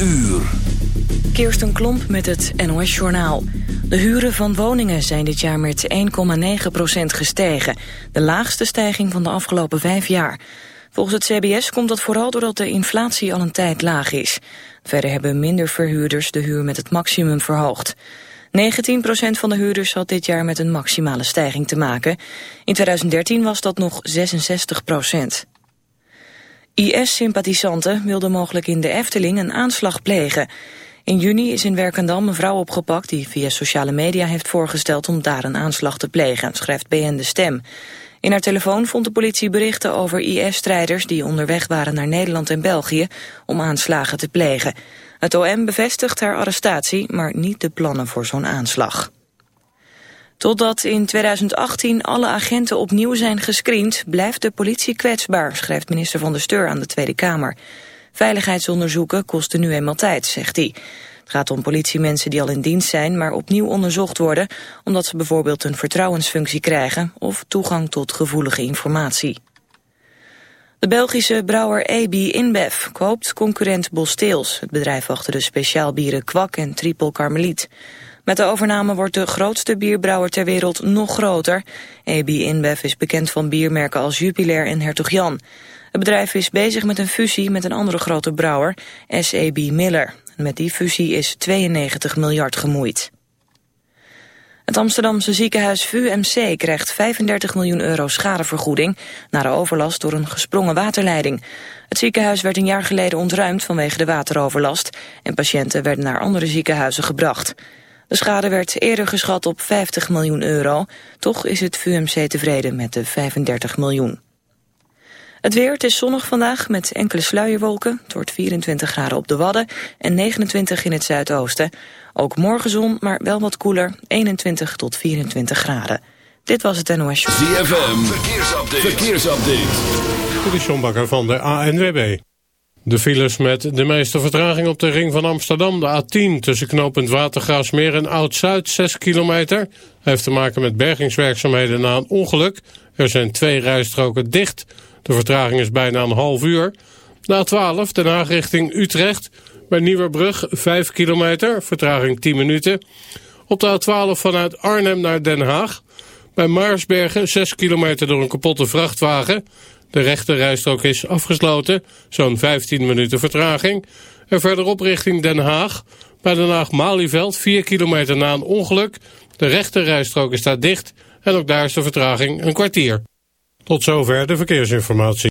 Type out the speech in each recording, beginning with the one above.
uur. Kirsten Klomp met het NOS-journaal. De huren van woningen zijn dit jaar met 1,9% gestegen. De laagste stijging van de afgelopen vijf jaar. Volgens het CBS komt dat vooral doordat de inflatie al een tijd laag is. Verder hebben minder verhuurders de huur met het maximum verhoogd. 19% van de huurders had dit jaar met een maximale stijging te maken. In 2013 was dat nog 66 IS-sympathisanten wilden mogelijk in de Efteling een aanslag plegen. In juni is in Werkendam een vrouw opgepakt die via sociale media heeft voorgesteld om daar een aanslag te plegen, schrijft BN De Stem. In haar telefoon vond de politie berichten over IS-strijders die onderweg waren naar Nederland en België om aanslagen te plegen. Het OM bevestigt haar arrestatie, maar niet de plannen voor zo'n aanslag. Totdat in 2018 alle agenten opnieuw zijn gescreend... blijft de politie kwetsbaar, schrijft minister Van der Steur aan de Tweede Kamer. Veiligheidsonderzoeken kosten nu eenmaal tijd, zegt hij. Het gaat om politiemensen die al in dienst zijn, maar opnieuw onderzocht worden... omdat ze bijvoorbeeld een vertrouwensfunctie krijgen... of toegang tot gevoelige informatie. De Belgische brouwer AB InBev koopt concurrent Bosteels... het bedrijf achter de speciaalbieren Kwak en Triple Karmeliet... Met de overname wordt de grootste bierbrouwer ter wereld nog groter. AB InBev is bekend van biermerken als Jupiler en Hertog Jan. Het bedrijf is bezig met een fusie met een andere grote brouwer, SAB Miller. Met die fusie is 92 miljard gemoeid. Het Amsterdamse ziekenhuis VUMC krijgt 35 miljoen euro schadevergoeding... na de overlast door een gesprongen waterleiding. Het ziekenhuis werd een jaar geleden ontruimd vanwege de wateroverlast... en patiënten werden naar andere ziekenhuizen gebracht. De schade werd eerder geschat op 50 miljoen euro. Toch is het VUMC tevreden met de 35 miljoen. Het weer, het is zonnig vandaag met enkele sluierwolken. Het wordt 24 graden op de Wadden en 29 in het zuidoosten. Ook morgen zon, maar wel wat koeler, 21 tot 24 graden. Dit was het NOS Show. ZFM, verkeersupdate. verkeersupdate. Bakker van de ANWB. De files met de meeste vertraging op de ring van Amsterdam, de A10... tussen knooppunt Watergraafsmeer en Oud-Zuid, 6 kilometer... heeft te maken met bergingswerkzaamheden na een ongeluk. Er zijn twee rijstroken dicht. De vertraging is bijna een half uur. Na 12 Den Haag richting Utrecht. Bij Nieuwerbrug 5 kilometer, vertraging 10 minuten. Op de A12 vanuit Arnhem naar Den Haag. Bij Maarsbergen 6 kilometer door een kapotte vrachtwagen... De rechterrijstrook is afgesloten, zo'n 15 minuten vertraging. En verderop richting Den Haag. Bij Den Haag-Malieveld, 4 kilometer na een ongeluk. De rechterrijstrook is daar dicht en ook daar is de vertraging een kwartier. Tot zover de verkeersinformatie.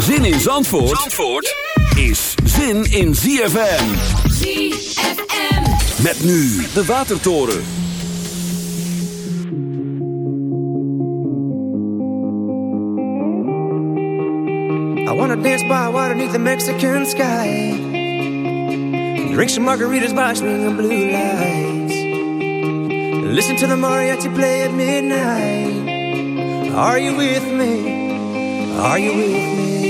Zin in Zandvoort, Zandvoort is zin in ZFM. ZFM. Met nu de Watertoren. I wanna dance by water beneath the Mexican sky. Drink some margaritas by swinging blue lights. Listen to the mariachi play at midnight. Are you with me? Are you with me?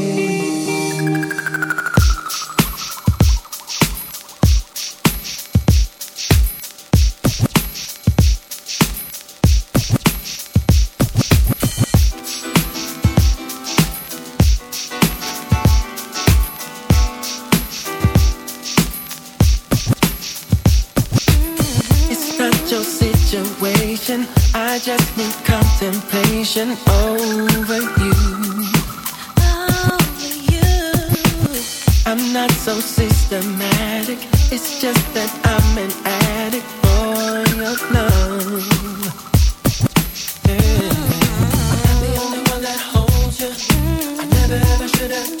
today.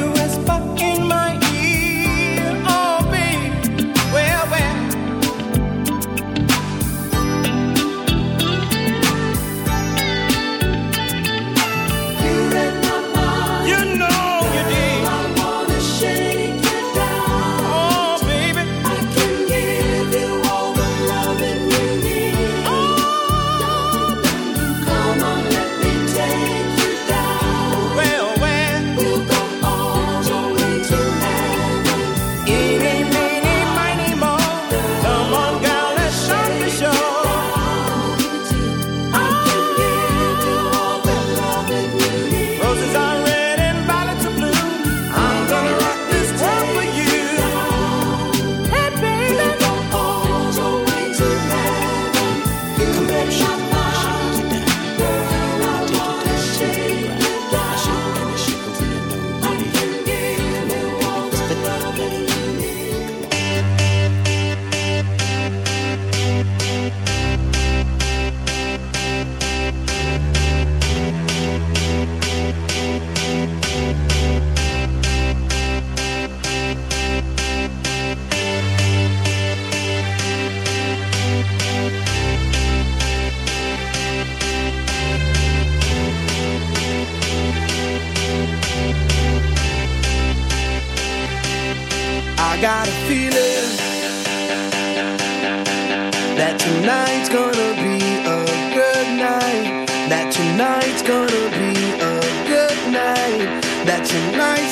tonight.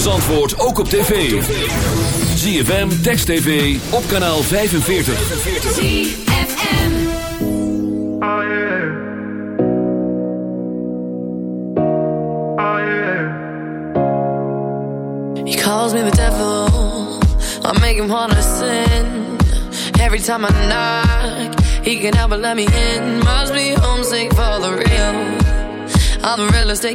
van Zandvoort ook op tv. ZFM, Text TV, op kanaal 45. ZFM Oh yeah. Oh yeah. He calls me the devil. I make him wanna sin. Every time I knock He can help but let me in. Must be homesick for the real. All the realest they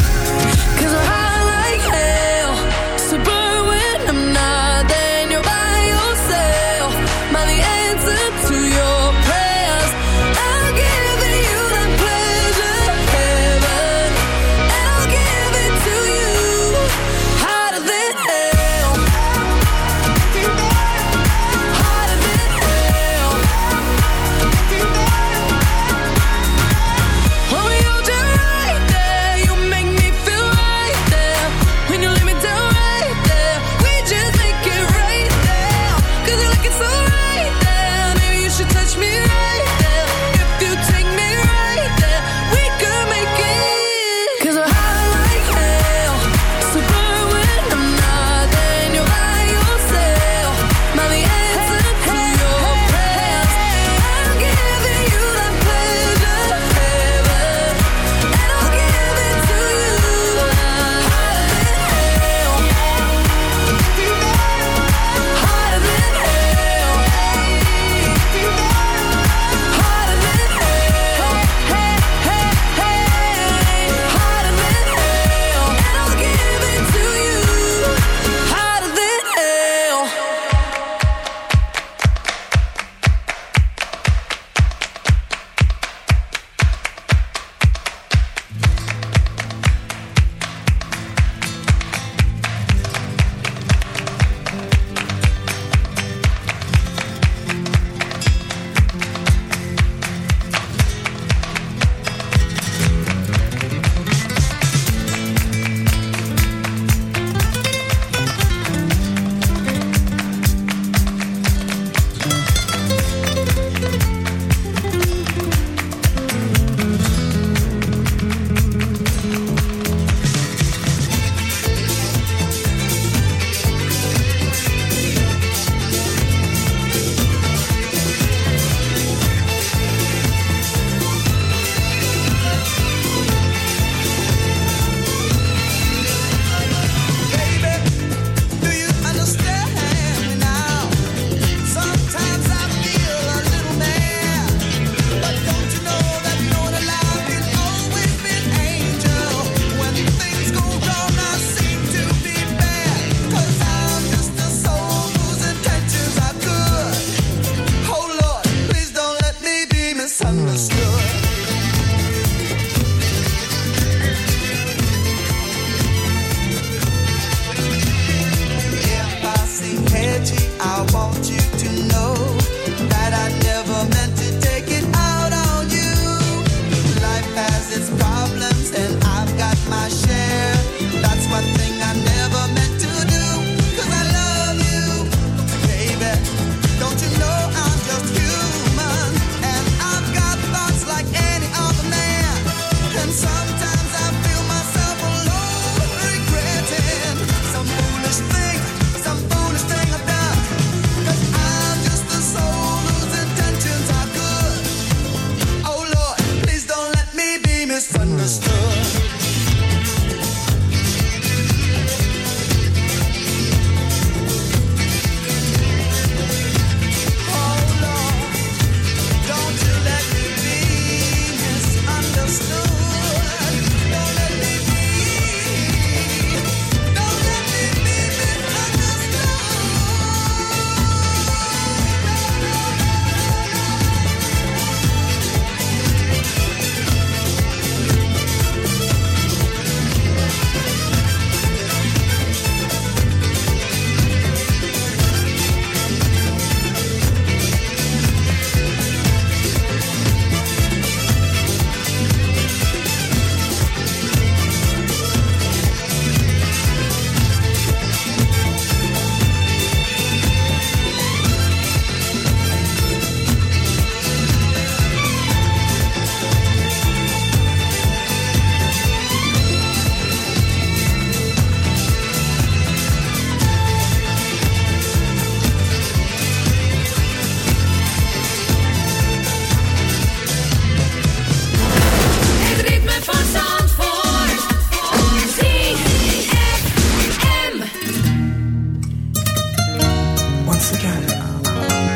Once again. Um,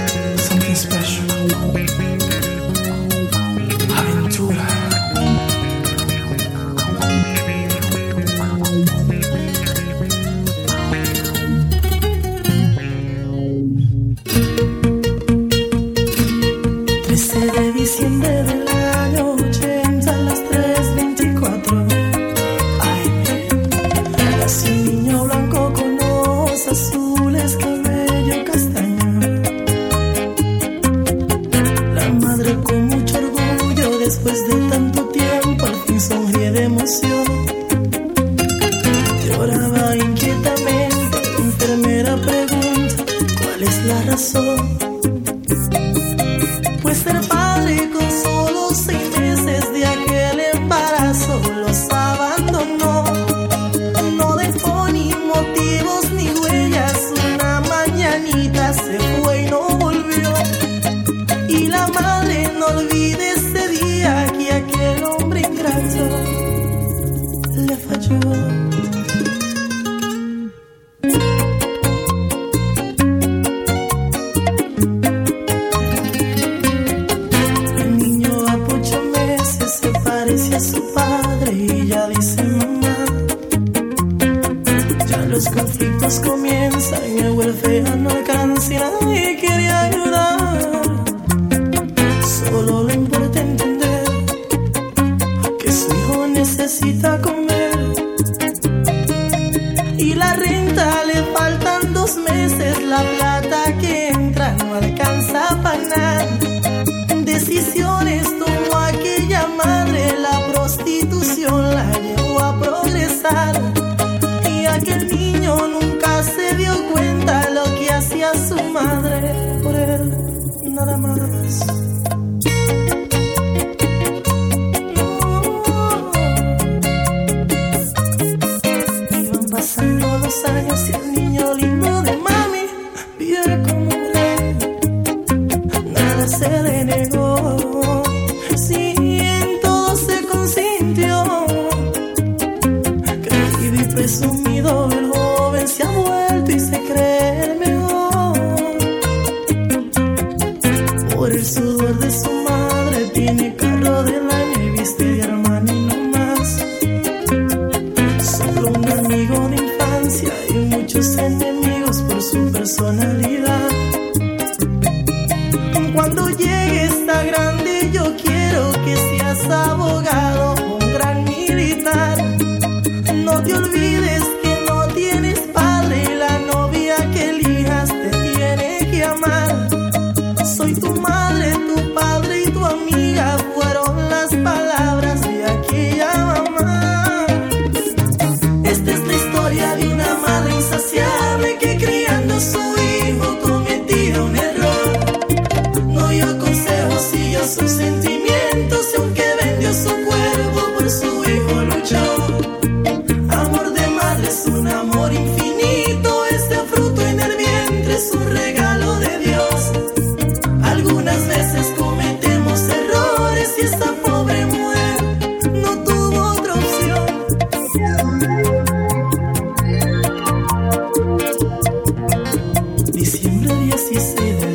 Diciembre 16